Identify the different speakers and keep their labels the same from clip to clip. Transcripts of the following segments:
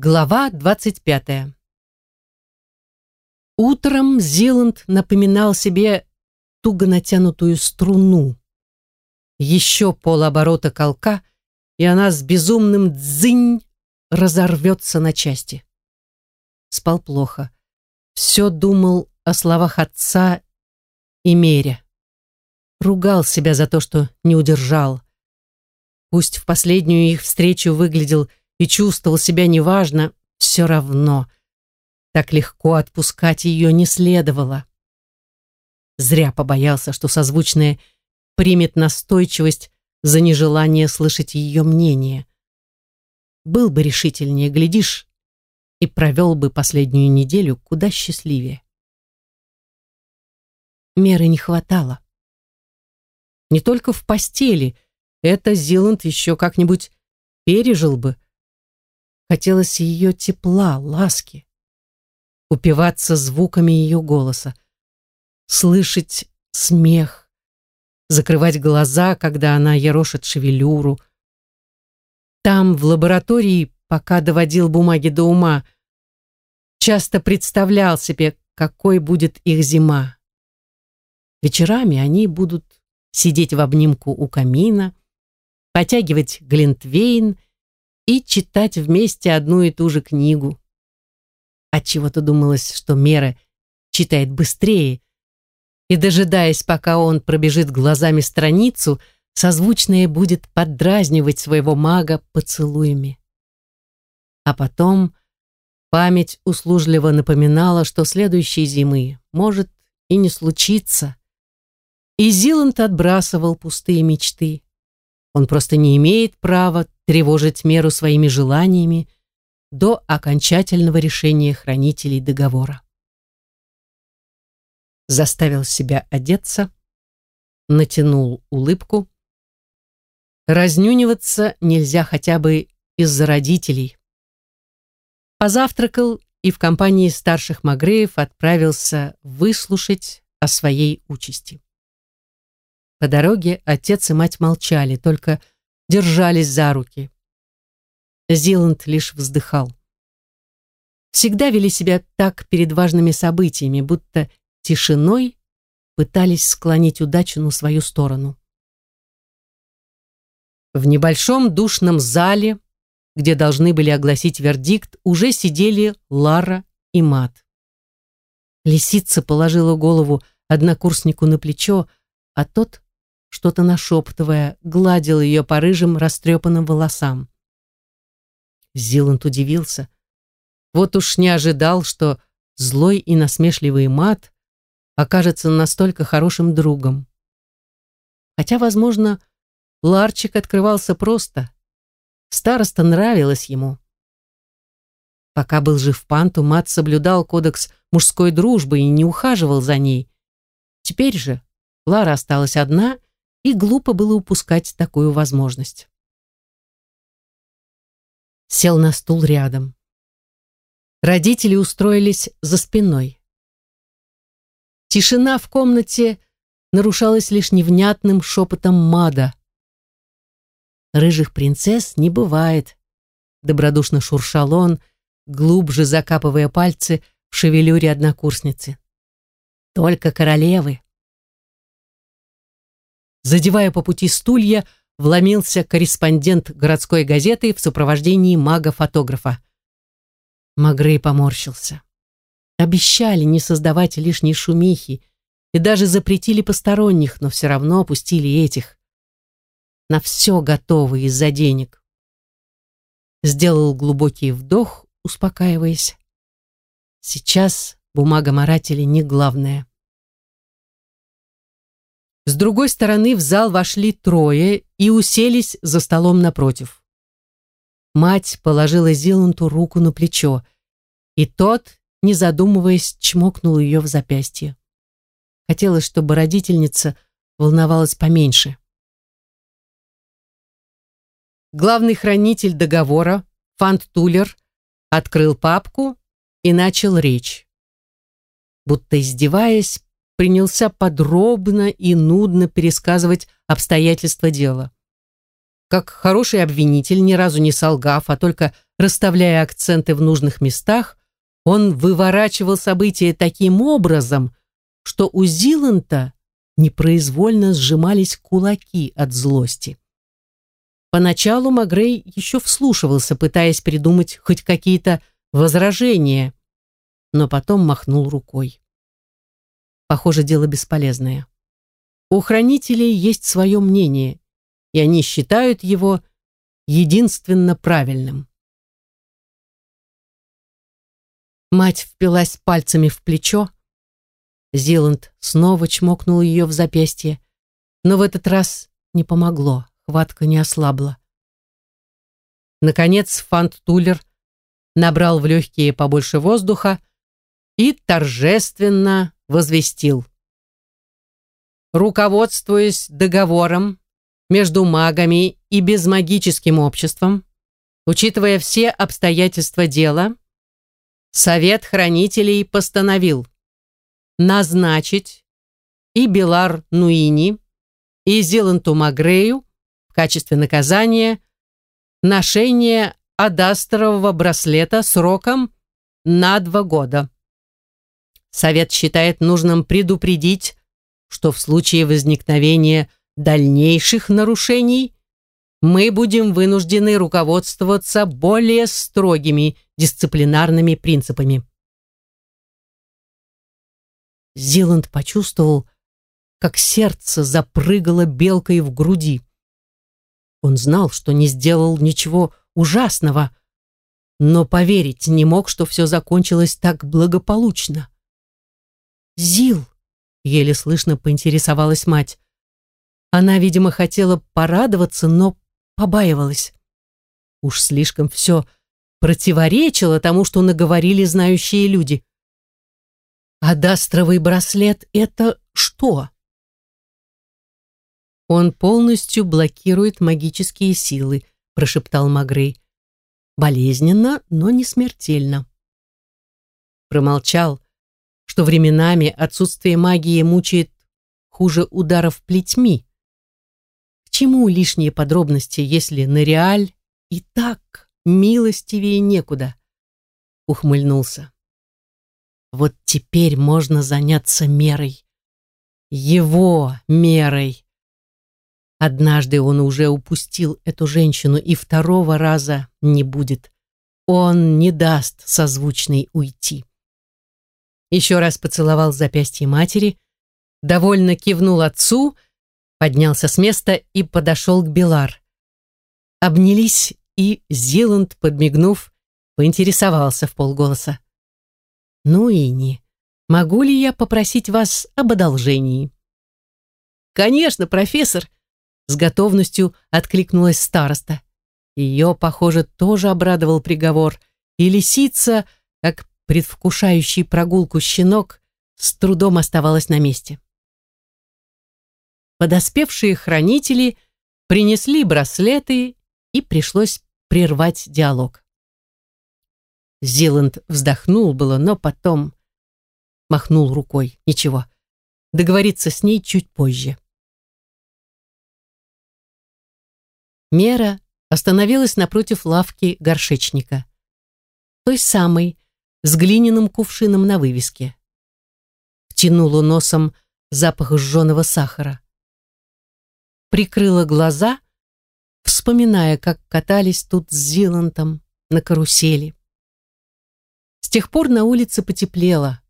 Speaker 1: Глава 25. Утром Зиланд напоминал себе туго натянутую струну. Еще полоборота колка, и она с безумным дзынь разорвется на части. Спал плохо. Все думал о словах отца и мере. Ругал себя за то, что не удержал. Пусть в последнюю их встречу выглядел и чувствовал себя неважно, все равно. Так легко отпускать ее не следовало. Зря побоялся, что созвучное примет настойчивость за нежелание слышать ее мнение. Был бы решительнее, глядишь, и провел бы последнюю неделю куда счастливее. Меры не хватало. Не только в постели, это Зиланд еще как-нибудь пережил бы, Хотелось ее тепла, ласки. Упиваться звуками ее голоса. Слышать смех. Закрывать глаза, когда она ерошит шевелюру. Там, в лаборатории, пока доводил бумаги до ума, часто представлял себе, какой будет их зима. Вечерами они будут сидеть в обнимку у камина, потягивать глинтвейн и читать вместе одну и ту же книгу. Отчего-то думалось, что Мера читает быстрее, и, дожидаясь, пока он пробежит глазами страницу, созвучное будет поддразнивать своего мага поцелуями. А потом память услужливо напоминала, что следующей зимы может и не случиться. И Зиланд отбрасывал пустые мечты. Он просто не имеет права тревожить меру своими желаниями до окончательного решения хранителей договора. Заставил себя одеться, натянул улыбку. Разнюниваться нельзя хотя бы из-за родителей. Позавтракал и в компании старших Магреев отправился выслушать о своей участи. По дороге отец и мать молчали, только держались за руки. Зиланд лишь вздыхал. Всегда вели себя так перед важными событиями, будто тишиной пытались склонить удачу на свою сторону. В небольшом душном зале, где должны были огласить вердикт, уже сидели Лара и Мат. Лисица положила голову однокурснику на плечо, а тот что-то нашептывая, гладил ее по рыжим растрепанным волосам. Зиланд удивился. Вот уж не ожидал, что злой и насмешливый мат окажется настолько хорошим другом. Хотя, возможно, Ларчик открывался просто. Староста нравилась ему. Пока был жив Панту, мат соблюдал кодекс мужской дружбы и не ухаживал за ней. Теперь же Лара осталась одна и глупо было упускать такую возможность. Сел на стул рядом. Родители устроились за спиной. Тишина в комнате нарушалась лишь невнятным шепотом Мада. «Рыжих принцесс не бывает», — добродушно шуршал он, глубже закапывая пальцы в шевелюре однокурсницы. «Только королевы». Задевая по пути стулья, вломился корреспондент городской газеты в сопровождении мага-фотографа. Магрей поморщился. Обещали не создавать лишней шумихи и даже запретили посторонних, но все равно опустили этих. На все готовы из-за денег. Сделал глубокий вдох, успокаиваясь. Сейчас бумага Маратели не главное. С другой стороны в зал вошли трое и уселись за столом напротив. Мать положила Зиланту руку на плечо, и тот, не задумываясь, чмокнул ее в запястье. Хотелось, чтобы родительница волновалась поменьше. Главный хранитель договора, Фант Тулер, открыл папку и начал речь. Будто издеваясь, принялся подробно и нудно пересказывать обстоятельства дела. как хороший обвинитель, ни разу не солгав, а только расставляя акценты в нужных местах, он выворачивал события таким образом, что у Зиланта непроизвольно сжимались кулаки от злости. Поначалу Магрей еще вслушивался, пытаясь придумать хоть какие-то возражения, но потом махнул рукой. Похоже, дело бесполезное. У хранителей есть свое мнение, и они считают его единственно правильным. Мать впилась пальцами в плечо. Зиланд снова чмокнул ее в запястье, но в этот раз не помогло, хватка не ослабла. Наконец Фант Тулер набрал в легкие побольше воздуха и торжественно возвестил руководствуясь договором между магами и безмагическим обществом, учитывая все обстоятельства дела, Совет Хранителей постановил назначить и Белар Нуини, и Зеланту Магрею в качестве наказания ношение адастрового браслета сроком на два года. Совет считает нужным предупредить что в случае возникновения дальнейших нарушений мы будем вынуждены руководствоваться более строгими дисциплинарными принципами. Зиланд почувствовал, как сердце запрыгало белкой в груди. Он знал, что не сделал ничего ужасного, но поверить не мог, что все закончилось так благополучно. «Зил!» еле слышно поинтересовалась мать. Она, видимо, хотела порадоваться, но побаивалась. Уж слишком все противоречило тому, что наговорили знающие люди. А дастровый браслет — это что? Он полностью блокирует магические силы, прошептал Магрей. Болезненно, но не смертельно. Промолчал, что временами отсутствие магии мучает хуже ударов плетьми. К чему лишние подробности, если на реаль и так милостивее некуда? Ухмыльнулся. Вот теперь можно заняться мерой. Его мерой. Однажды он уже упустил эту женщину, и второго раза не будет. Он не даст созвучной уйти еще раз поцеловал запястье матери, довольно кивнул отцу, поднялся с места и подошел к Белар. Обнялись, и Зиланд, подмигнув, поинтересовался в полголоса. «Ну, Ини, могу ли я попросить вас об одолжении?» «Конечно, профессор!» С готовностью откликнулась староста. Ее, похоже, тоже обрадовал приговор, и лисица, как предвкушающий прогулку щенок с трудом оставалась на месте. Подоспевшие хранители принесли браслеты, и пришлось прервать диалог. Зиланд вздохнул было, но потом махнул рукой. Ничего, договориться с ней чуть позже. Мера остановилась напротив лавки горшечника. Той самой, с глиняным кувшином на вывеске. Втянула носом запах сжженного сахара. Прикрыла глаза, вспоминая, как катались тут с Зилантом на карусели. С тех пор на улице потеплело.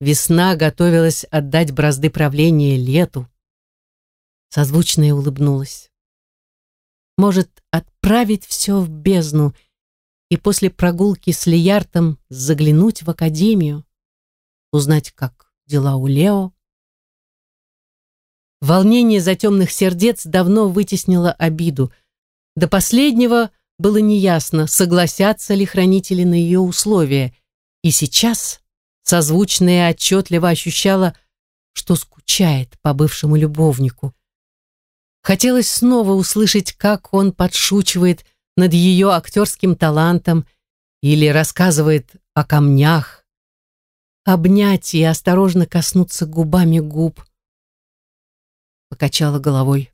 Speaker 1: Весна готовилась отдать бразды правления лету. Созвучная улыбнулась. Может, отправить все в бездну — и после прогулки с Лияртом заглянуть в академию, узнать, как дела у Лео. Волнение за темных сердец давно вытеснило обиду. До последнего было неясно, согласятся ли хранители на ее условия, и сейчас созвучная отчетливо ощущала, что скучает по бывшему любовнику. Хотелось снова услышать, как он подшучивает над ее актерским талантом или рассказывает о камнях, обнять и осторожно коснуться губами губ. Покачала головой.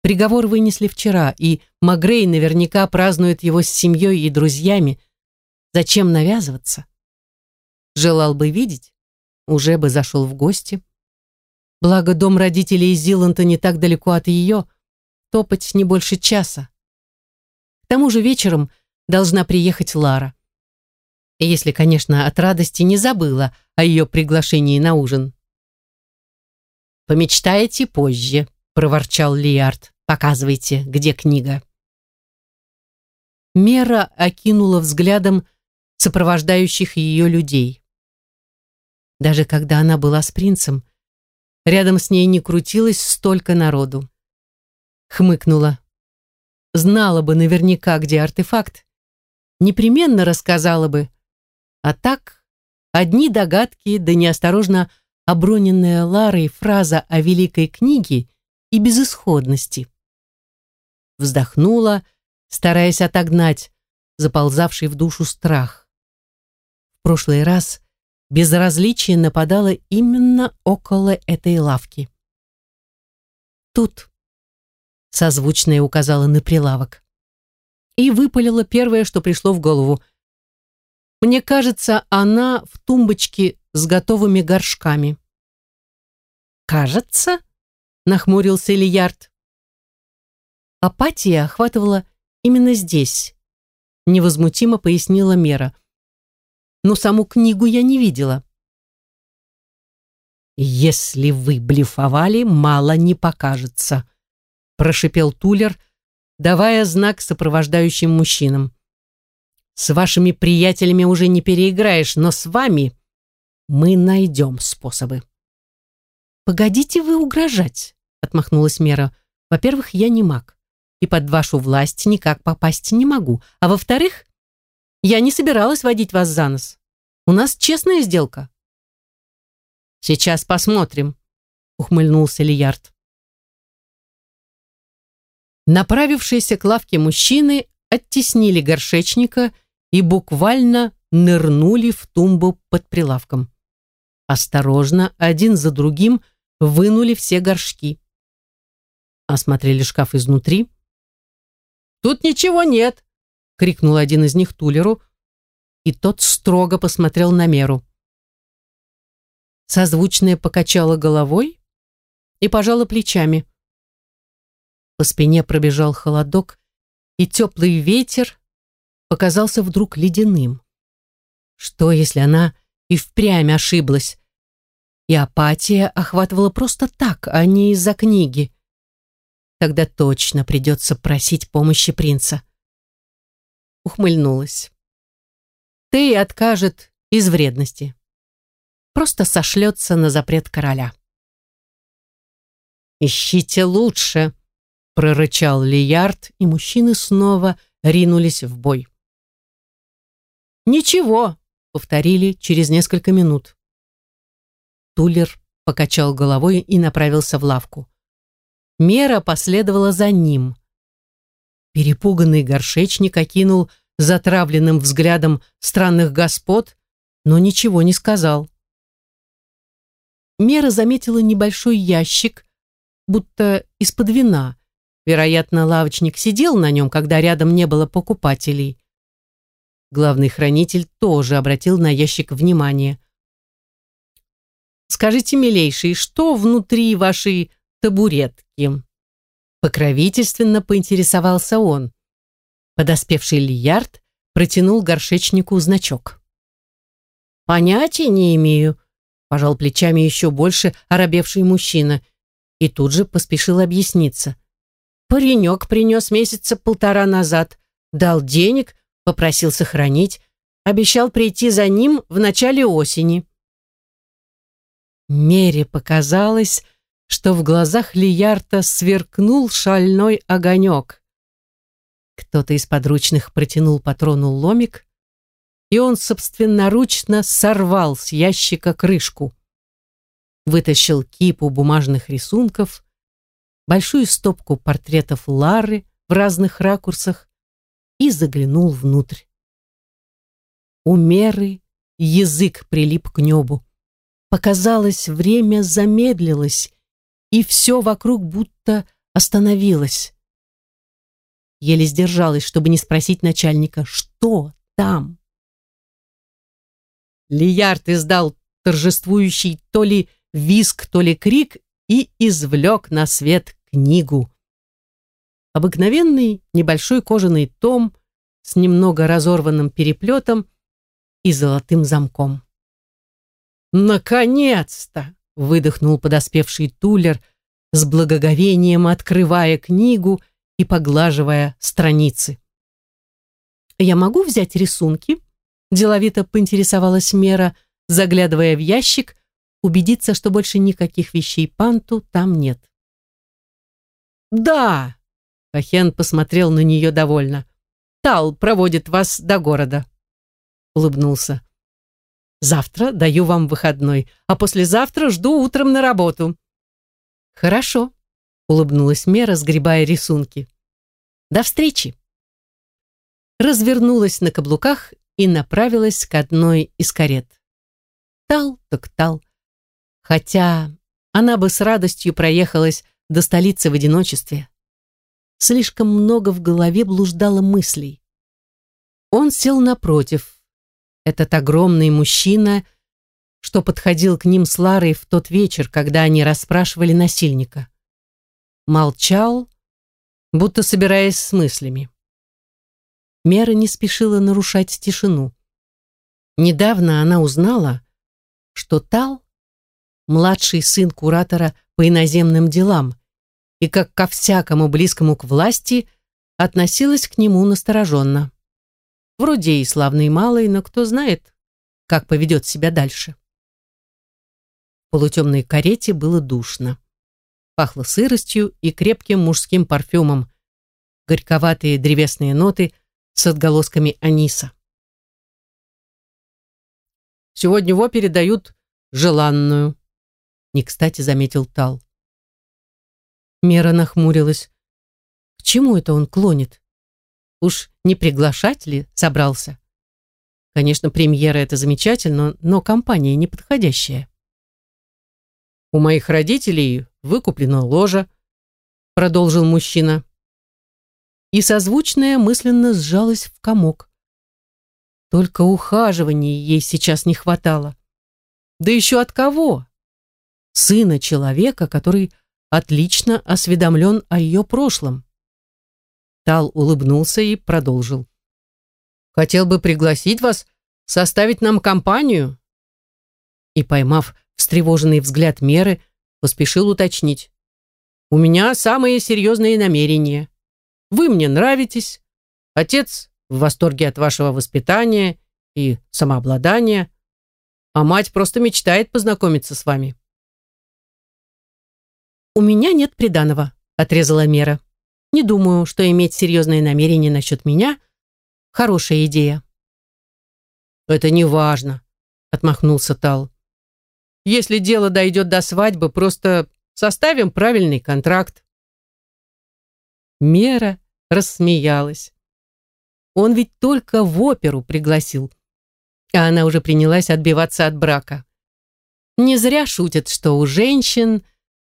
Speaker 1: Приговор вынесли вчера, и Магрей наверняка празднует его с семьей и друзьями. Зачем навязываться? Желал бы видеть, уже бы зашел в гости. Благо, дом родителей Зиланта не так далеко от ее, топать не больше часа. К тому же вечером должна приехать Лара. Если, конечно, от радости не забыла о ее приглашении на ужин. «Помечтаете позже», — проворчал Лиард. «Показывайте, где книга». Мера окинула взглядом сопровождающих ее людей. Даже когда она была с принцем, рядом с ней не крутилось столько народу. Хмыкнула. Знала бы наверняка, где артефакт, непременно рассказала бы. А так, одни догадки, да неосторожно оброненная Ларой фраза о великой книге и безысходности. Вздохнула, стараясь отогнать заползавший в душу страх. В прошлый раз безразличие нападало именно около этой лавки. «Тут», — созвучная указала на прилавок, и выпалила первое, что пришло в голову. «Мне кажется, она в тумбочке с готовыми горшками».
Speaker 2: «Кажется?» — нахмурился Ильярд.
Speaker 1: Апатия охватывала именно здесь, невозмутимо пояснила Мера. Но саму книгу я не видела.
Speaker 2: «Если вы блефовали, мало не покажется», — прошипел Тулер, давая знак сопровождающим мужчинам. «С вашими приятелями уже не переиграешь, но с вами мы найдем способы».
Speaker 1: «Погодите вы угрожать», — отмахнулась Мера. «Во-первых, я не маг, и под вашу власть никак попасть не могу. А во-вторых, я не собиралась водить вас за нос. У нас честная сделка».
Speaker 2: «Сейчас посмотрим», — ухмыльнулся Лиярд. Направившиеся к лавке мужчины оттеснили горшечника и буквально нырнули в тумбу под прилавком. Осторожно, один за другим, вынули все горшки. Осмотрели шкаф изнутри. «Тут ничего нет!» — крикнул один из них Тулеру, и тот строго посмотрел на меру.
Speaker 1: Созвучная покачала головой и пожала плечами. По спине пробежал холодок, и теплый ветер показался вдруг ледяным. Что, если она и впрямь ошиблась? И апатия охватывала просто так, а не из-за книги. Тогда точно придется просить помощи принца. Ухмыльнулась. Ты откажет из вредности. Просто сошлется на запрет короля.
Speaker 2: «Ищите лучше», прорычал Лиярд, и мужчины снова ринулись в бой.
Speaker 1: «Ничего», — повторили через несколько минут. Тулер покачал головой и направился в лавку. Мера последовала за ним. Перепуганный горшечник окинул затравленным взглядом странных господ, но ничего не сказал. Мера заметила небольшой ящик, будто из-под вина, Вероятно, лавочник сидел на нем, когда рядом не было покупателей. Главный хранитель тоже обратил на ящик внимание. «Скажите, милейший, что внутри вашей табуретки?» Покровительственно поинтересовался он. Подоспевший Лиярд протянул горшечнику значок. «Понятия не имею», — пожал плечами еще больше оробевший мужчина и тут же поспешил объясниться. Паренек принес месяца полтора назад, дал денег, попросил сохранить, обещал прийти за ним в начале осени. Мере показалось, что в глазах Лиярта сверкнул шальной огонек. Кто-то из подручных протянул патрону ломик, и он собственноручно сорвал с ящика крышку. Вытащил кипу бумажных рисунков, большую стопку портретов Лары в разных ракурсах и заглянул внутрь. У Меры язык прилип к небу. Показалось, время замедлилось, и все вокруг будто
Speaker 2: остановилась. Еле сдержалась, чтобы не спросить начальника, что там. Лиярд издал торжествующий то ли виск, то ли крик и извлек на свет книгу. Обыкновенный небольшой кожаный том с немного разорванным переплетом и золотым замком. «Наконец-то!» — выдохнул подоспевший Тулер, с благоговением открывая книгу и поглаживая страницы. «Я могу взять рисунки?» — деловито поинтересовалась Мера, заглядывая в ящик, убедиться, что больше никаких вещей Панту там нет. «Да!» — Ахен посмотрел на нее довольно. «Тал проводит вас до города», — улыбнулся. «Завтра даю вам выходной, а послезавтра жду утром на работу». «Хорошо», — улыбнулась Мера, сгребая рисунки. «До встречи!» Развернулась на каблуках и направилась к одной из карет. Тал так тал. Хотя она бы с радостью проехалась до столицы в одиночестве. Слишком много в голове блуждало мыслей. Он сел напротив. Этот огромный мужчина, что подходил к ним с Ларой в тот вечер, когда они расспрашивали насильника. Молчал, будто собираясь с мыслями. Мера не спешила нарушать тишину. Недавно она узнала, что Тал – младший сын куратора по иноземным делам и, как ко всякому близкому к власти, относилась к нему настороженно. Вроде и славный малый, но кто знает, как поведет себя дальше. В полутемной карете было душно. Пахло сыростью и крепким мужским парфюмом. Горьковатые древесные ноты – с отголосками аниса. «Сегодня его передают желанную», — не кстати заметил Тал. Мера нахмурилась. К чему это он клонит? Уж не приглашать ли собрался? Конечно, премьера — это замечательно, но компания неподходящая. «У моих родителей выкуплена ложа», — продолжил мужчина и созвучная мысленно сжалась в комок. Только ухаживаний ей сейчас не хватало. Да еще от кого? Сына человека, который отлично осведомлен о ее прошлом. Тал улыбнулся и продолжил. «Хотел бы пригласить вас составить нам компанию?» И, поймав встревоженный взгляд Меры, поспешил уточнить. «У меня самые серьезные намерения. Вы мне нравитесь. Отец в восторге от вашего воспитания и самообладания, а мать просто мечтает познакомиться с вами. «У меня нет приданого», — отрезала Мера. «Не думаю, что иметь серьезные намерения насчет меня — хорошая идея». «Это не важно», — отмахнулся Тал. «Если дело дойдет до свадьбы, просто составим правильный контракт. Мера рассмеялась. Он ведь только в оперу пригласил, а она уже принялась отбиваться от брака. Не зря шутят, что у женщин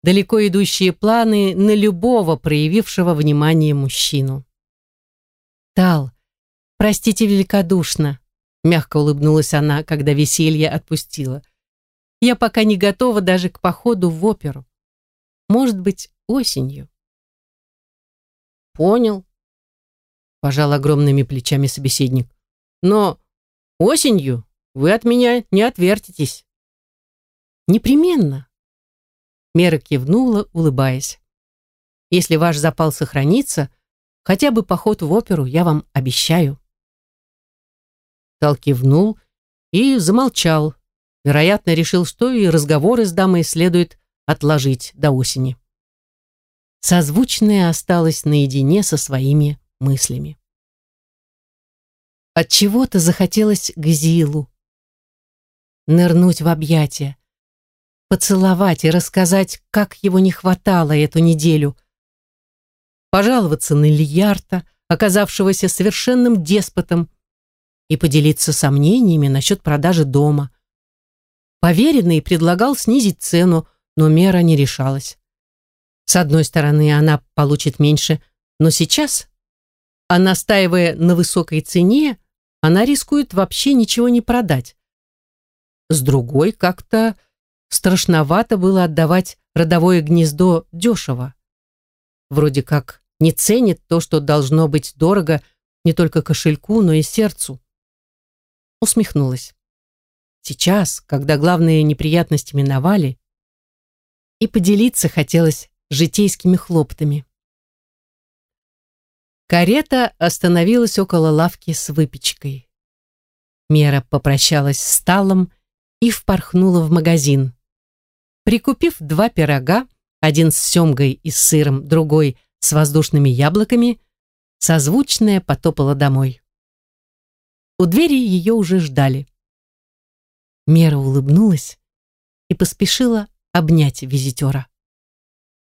Speaker 2: далеко идущие планы на любого проявившего внимание мужчину. «Тал, простите великодушно», — мягко улыбнулась она, когда веселье отпустила. «Я пока не готова даже к походу в оперу. Может быть, осенью» понял. Пожал огромными плечами собеседник. Но осенью вы от меня не отвертитесь. Непременно. Мера кивнула, улыбаясь. Если ваш запал сохранится, хотя бы поход в оперу я вам обещаю. Тал кивнул и замолчал. Вероятно, решил, что и разговоры с дамой следует отложить до осени созвучная осталась наедине со своими мыслями. От чего-то захотелось к Зилу. Нырнуть в объятия, поцеловать и рассказать, как его не хватало эту неделю. Пожаловаться на Лиярта, оказавшегося совершенным деспотом, и поделиться сомнениями насчет продажи дома. Поверенный предлагал снизить цену, но мера не решалась. С одной стороны, она получит меньше, но сейчас, а настаивая на высокой цене, она рискует вообще ничего не продать. С другой, как-то страшновато было отдавать родовое гнездо дешево. Вроде как не ценит то, что должно быть дорого не только кошельку, но и сердцу. Усмехнулась. Сейчас, когда главные неприятности миновали, и поделиться хотелось житейскими хлоптами. Карета остановилась около лавки с выпечкой. Мера попрощалась с Талом и впорхнула в магазин. Прикупив два пирога, один с семгой и сыром, другой с воздушными яблоками, созвучная потопала домой. У двери ее уже ждали. Мера улыбнулась и поспешила обнять визитера.